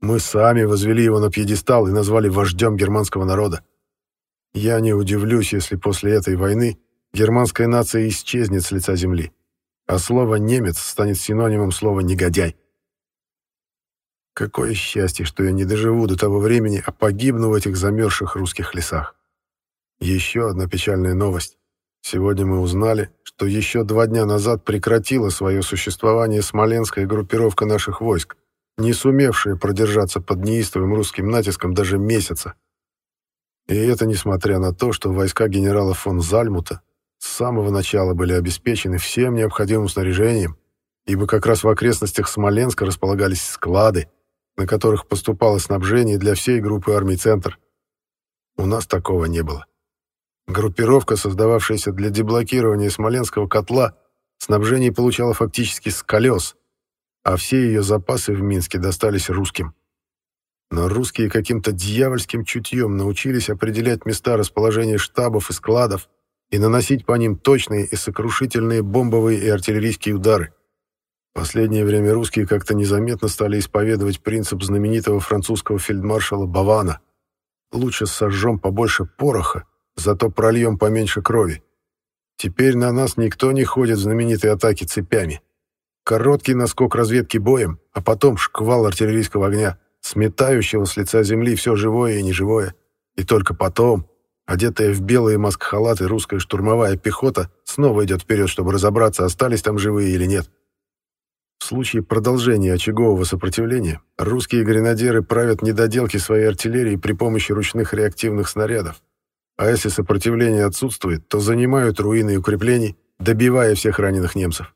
Мы сами возвели его на пьедестал и назвали вождем германского народа. Я не удивлюсь, если после этой войны германская нация исчезнет с лица земли, а слово «немец» станет синонимом слова «негодяй». Какое счастье, что я не доживу до того времени, а погибну в этих замерзших русских лесах. Еще одна печальная новость. Сегодня мы узнали, что еще два дня назад прекратила свое существование смоленская группировка наших войск, не сумевшая продержаться под неистовым русским натиском даже месяца. И это несмотря на то, что войска генерала фон Зальмута с самого начала были обеспечены всем необходимым снаряжением, ибо как раз в окрестностях Смоленска располагались склады, на которых поступало снабжение для всей группы армий «Центр». У нас такого не было. Группировка, создававшаяся для деблокирования Смоленского котла, снабжение получала фактически с колес, а все ее запасы в Минске достались русским. Но русские каким-то дьявольским чутьем научились определять места расположения штабов и складов и наносить по ним точные и сокрушительные бомбовые и артиллерийские удары. В последнее время русские как-то незаметно стали исповедовать принцип знаменитого французского фельдмаршала Бавана «Лучше сожжем побольше пороха, зато прольем поменьше крови». Теперь на нас никто не ходит в знаменитой атаке цепями. Короткий наскок разведки боем, а потом шквал артиллерийского огня, сметающего с лица земли все живое и неживое. И только потом, одетая в белые маск-халаты русская штурмовая пехота, снова идет вперед, чтобы разобраться, остались там живые или нет. В случае продолжения очагового сопротивления русские гренадеры правят недоделки своей артиллерии при помощи ручных реактивных снарядов. А если сопротивление отсутствует, то занимают руины укреплений, добивая всех раненых немцев.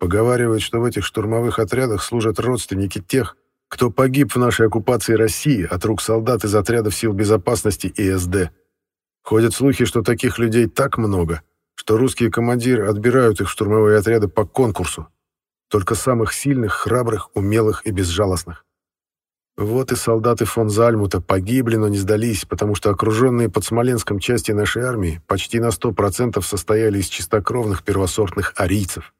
Поговаривают, что в этих штурмовых отрядах служат родственники тех, кто погиб в нашей оккупации России от рук солдат из отрядов сил безопасности и СД. Ходят слухи, что таких людей так много, что русские командиры отбирают их в штурмовые отряды по конкурсу. Только самых сильных, храбрых, умелых и безжалостных. Вот и солдаты фон Зальмута погибли, но не сдались, потому что окруженные под Смоленском части нашей армии почти на 100% состояли из чистокровных первосортных арийцев.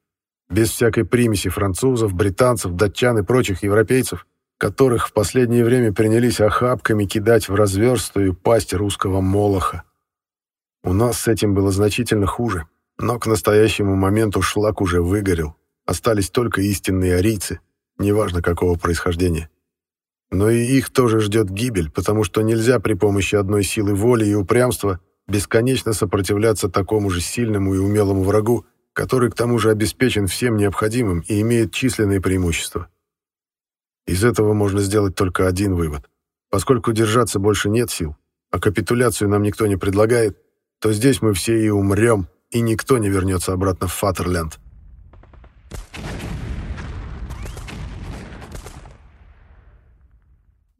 Без всякой примеси французов, британцев, датчан и прочих европейцев, которых в последнее время принялись охапками кидать в разверстую пасть русского молоха. У нас с этим было значительно хуже, но к настоящему моменту шлак уже выгорел. Остались только истинные арийцы, неважно какого происхождения. Но и их тоже ждет гибель, потому что нельзя при помощи одной силы воли и упрямства бесконечно сопротивляться такому же сильному и умелому врагу, который к тому же обеспечен всем необходимым и имеет численные преимущества. Из этого можно сделать только один вывод. Поскольку держаться больше нет сил, а капитуляцию нам никто не предлагает, то здесь мы все и умрем, и никто не вернется обратно в Фатерленд.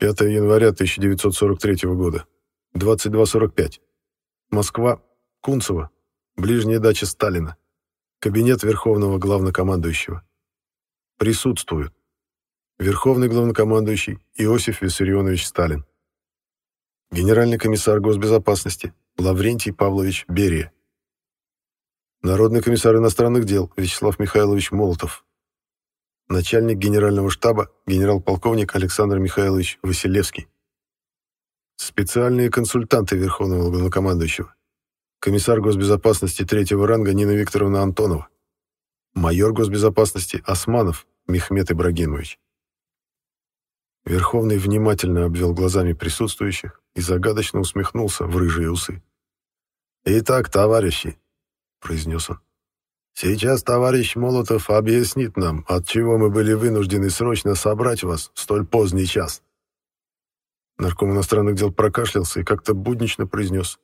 5 января 1943 года. 22.45. Москва. Кунцево. Ближняя дача Сталина. Кабинет Верховного Главнокомандующего. Присутствуют. Верховный Главнокомандующий Иосиф Виссарионович Сталин. Генеральный комиссар госбезопасности Лаврентий Павлович Берия. Народный комиссар иностранных дел Вячеслав Михайлович Молотов начальник генерального штаба генерал-полковник Александр Михайлович Василевский. Специальные консультанты Верховного Главнокомандующего. Комиссар госбезопасности третьего ранга Нина Викторовна Антонова. Майор госбезопасности Османов Мехмед Ибрагимович. Верховный внимательно обвел глазами присутствующих и загадочно усмехнулся в рыжие усы. «Итак, товарищи», — произнес он, Сейчас товарищ Молотов объяснит нам, от чего мы были вынуждены срочно собрать вас в столь поздний час. Нарком иностранных дел прокашлялся и как-то буднично произнес.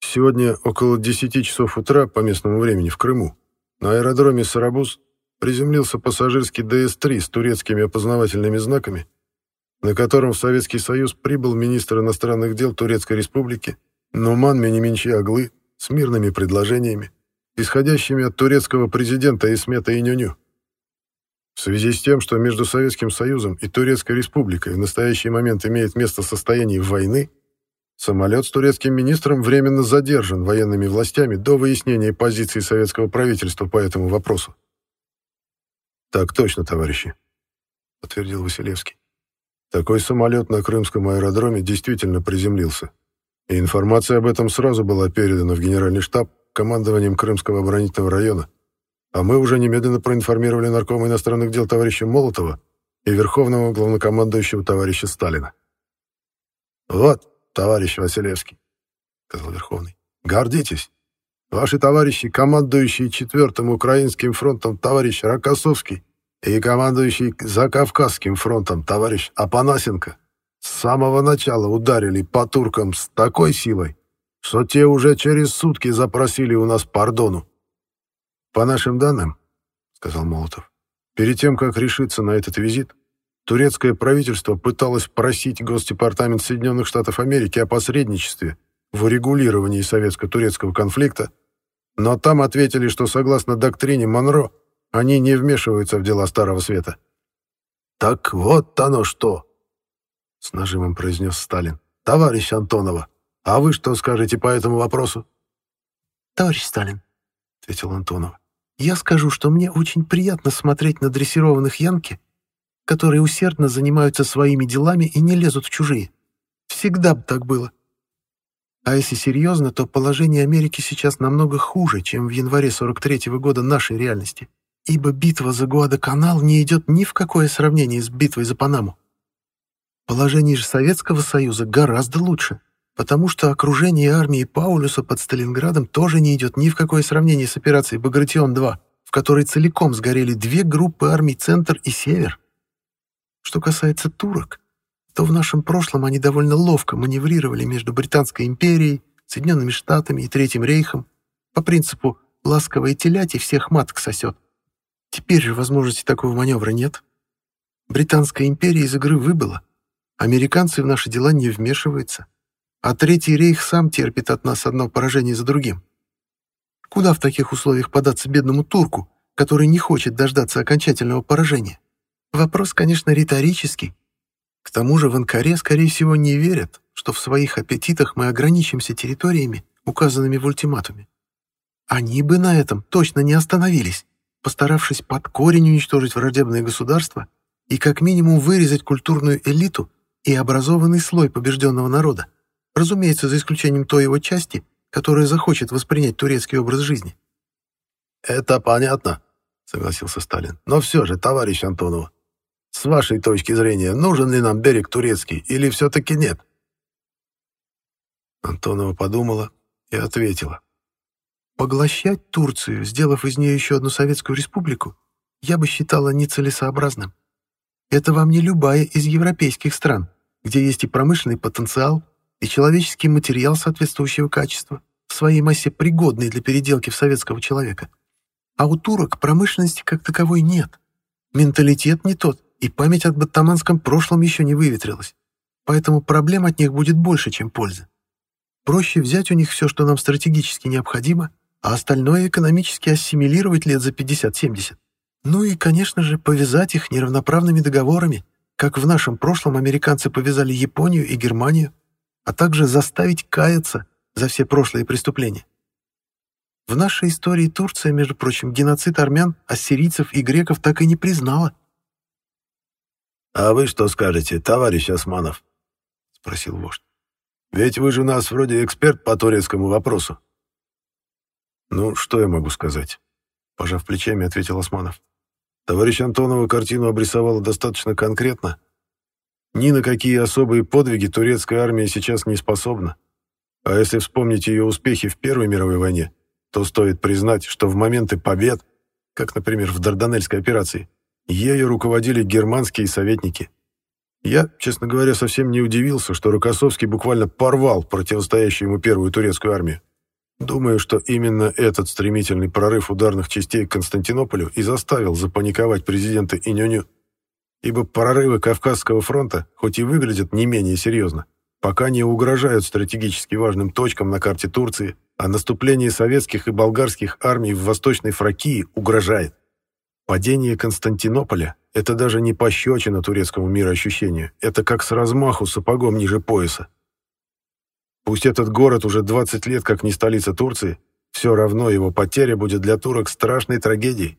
Сегодня около 10 часов утра по местному времени в Крыму на аэродроме Сарабуз приземлился пассажирский ДС-3 с турецкими опознавательными знаками, на котором в Советский Союз прибыл министр иностранных дел Турецкой Республики Нуман Менеменчи Аглы с мирными предложениями, исходящими от турецкого президента Исмета Инюню. В связи с тем, что между Советским Союзом и Турецкой Республикой в настоящий момент имеет место состояние войны, самолет с турецким министром временно задержан военными властями до выяснения позиции советского правительства по этому вопросу. «Так точно, товарищи», — подтвердил Василевский. «Такой самолет на Крымском аэродроме действительно приземлился, и информация об этом сразу была передана в Генеральный штаб командованием Крымского оборонительного района, а мы уже немедленно проинформировали наркома иностранных дел товарища Молотова и верховного главнокомандующего товарища Сталина. «Вот, товарищ Василевский», — сказал Верховный, — «гордитесь. Ваши товарищи, командующие четвертым Украинским фронтом товарищ Рокоссовский и командующий Закавказским фронтом товарищ Апанасенко, с самого начала ударили по туркам с такой силой, что те уже через сутки запросили у нас пардону. По нашим данным, сказал Молотов, перед тем, как решиться на этот визит, турецкое правительство пыталось просить Госдепартамент Соединенных Штатов Америки о посредничестве в урегулировании советско-турецкого конфликта, но там ответили, что согласно доктрине Монро, они не вмешиваются в дела Старого Света. «Так вот оно что!» с нажимом произнес Сталин. «Товарищ Антонова, а вы что скажете по этому вопросу?» «Товарищ Сталин», — ответил Антонова, «я скажу, что мне очень приятно смотреть на дрессированных янки, которые усердно занимаются своими делами и не лезут в чужие. Всегда бы так было. А если серьезно, то положение Америки сейчас намного хуже, чем в январе 43-го года нашей реальности, ибо битва за Гуадаканал не идет ни в какое сравнение с битвой за Панаму. Положение же Советского Союза гораздо лучше, потому что окружение армии Паулюса под Сталинградом тоже не идет ни в какое сравнение с операцией «Багратион-2», в которой целиком сгорели две группы армий «Центр» и «Север». Что касается турок, то в нашем прошлом они довольно ловко маневрировали между Британской империей, Соединенными Штатами и Третьим Рейхом по принципу «ласковая телядь и всех маток сосет». Теперь же возможности такого маневра нет. Британская империя из игры выбыла. Американцы в наши дела не вмешиваются. А Третий Рейх сам терпит от нас одно поражение за другим. Куда в таких условиях податься бедному турку, который не хочет дождаться окончательного поражения? Вопрос, конечно, риторический, к тому же в Анкаре, скорее всего, не верят, что в своих аппетитах мы ограничимся территориями, указанными в ультиматуме. Они бы на этом точно не остановились, постаравшись под корень уничтожить враждебное государство и как минимум вырезать культурную элиту и образованный слой побежденного народа, разумеется, за исключением той его части, которая захочет воспринять турецкий образ жизни. «Это понятно», — согласился Сталин. «Но все же, товарищ Антонов, с вашей точки зрения, нужен ли нам берег турецкий или все-таки нет?» Антонова подумала и ответила. «Поглощать Турцию, сделав из нее еще одну Советскую Республику, я бы считала нецелесообразным. Это вам не любая из европейских стран, где есть и промышленный потенциал, и человеческий материал соответствующего качества, в своей массе пригодный для переделки в советского человека. А у турок промышленности как таковой нет. Менталитет не тот, и память о баттаманском прошлом еще не выветрилась, поэтому проблем от них будет больше, чем пользы. Проще взять у них все, что нам стратегически необходимо, а остальное экономически ассимилировать лет за 50-70. Ну и, конечно же, повязать их неравноправными договорами, как в нашем прошлом американцы повязали Японию и Германию, а также заставить каяться за все прошлые преступления. В нашей истории Турция, между прочим, геноцид армян, ассирийцев и греков так и не признала. «А вы что скажете, товарищ Османов?» — спросил вождь. «Ведь вы же у нас вроде эксперт по турецкому вопросу». «Ну, что я могу сказать?» — пожав плечами, ответил Османов. «Товарищ Антонова картину обрисовала достаточно конкретно. Ни на какие особые подвиги турецкая армия сейчас не способна. А если вспомнить ее успехи в Первой мировой войне, то стоит признать, что в моменты побед, как, например, в Дарданельской операции, Ею руководили германские советники. Я, честно говоря, совсем не удивился, что Рокоссовский буквально порвал противостоящую ему первую турецкую армию. Думаю, что именно этот стремительный прорыв ударных частей к Константинополю и заставил запаниковать президента Иньоню. Ибо прорывы Кавказского фронта, хоть и выглядят не менее серьезно, пока не угрожают стратегически важным точкам на карте Турции, а наступление советских и болгарских армий в Восточной Фракии угрожает. Падение Константинополя — это даже не пощечина турецкому мироощущению, это как с размаху сапогом ниже пояса. Пусть этот город уже 20 лет как не столица Турции, все равно его потеря будет для турок страшной трагедией.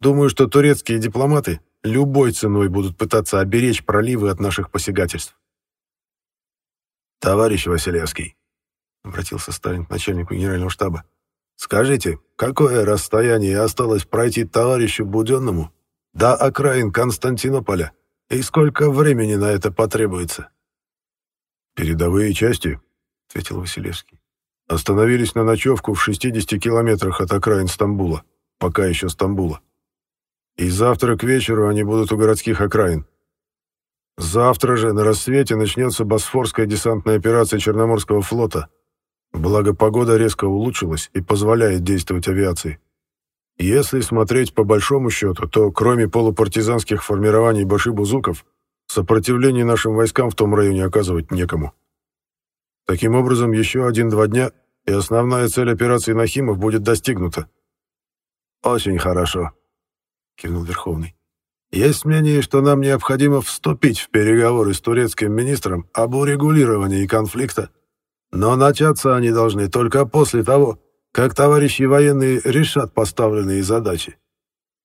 Думаю, что турецкие дипломаты любой ценой будут пытаться оберечь проливы от наших посягательств. «Товарищ Василевский», — обратился Сталин к начальнику генерального штаба, Скажите, какое расстояние осталось пройти товарищу Буденному до окраин Константинополя, и сколько времени на это потребуется?» «Передовые части», — ответил Василевский, «остановились на ночевку в 60 километрах от окраин Стамбула, пока еще Стамбула. И завтра к вечеру они будут у городских окраин. Завтра же на рассвете начнется Босфорская десантная операция Черноморского флота — Благо, погода резко улучшилась и позволяет действовать авиации. Если смотреть по большому счету, то кроме полупартизанских формирований башибузуков, сопротивление нашим войскам в том районе оказывать некому. Таким образом, еще один-два дня, и основная цель операции Нахимов будет достигнута. «Очень хорошо», — кивнул Верховный. Есть мнение, что нам необходимо вступить в переговоры с турецким министром об урегулировании конфликта, но начаться они должны только после того, как товарищи военные решат поставленные задачи.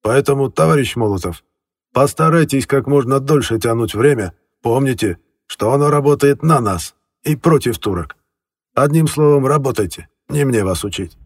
Поэтому, товарищ Молотов, постарайтесь как можно дольше тянуть время, помните, что оно работает на нас и против турок. Одним словом, работайте, не мне вас учить.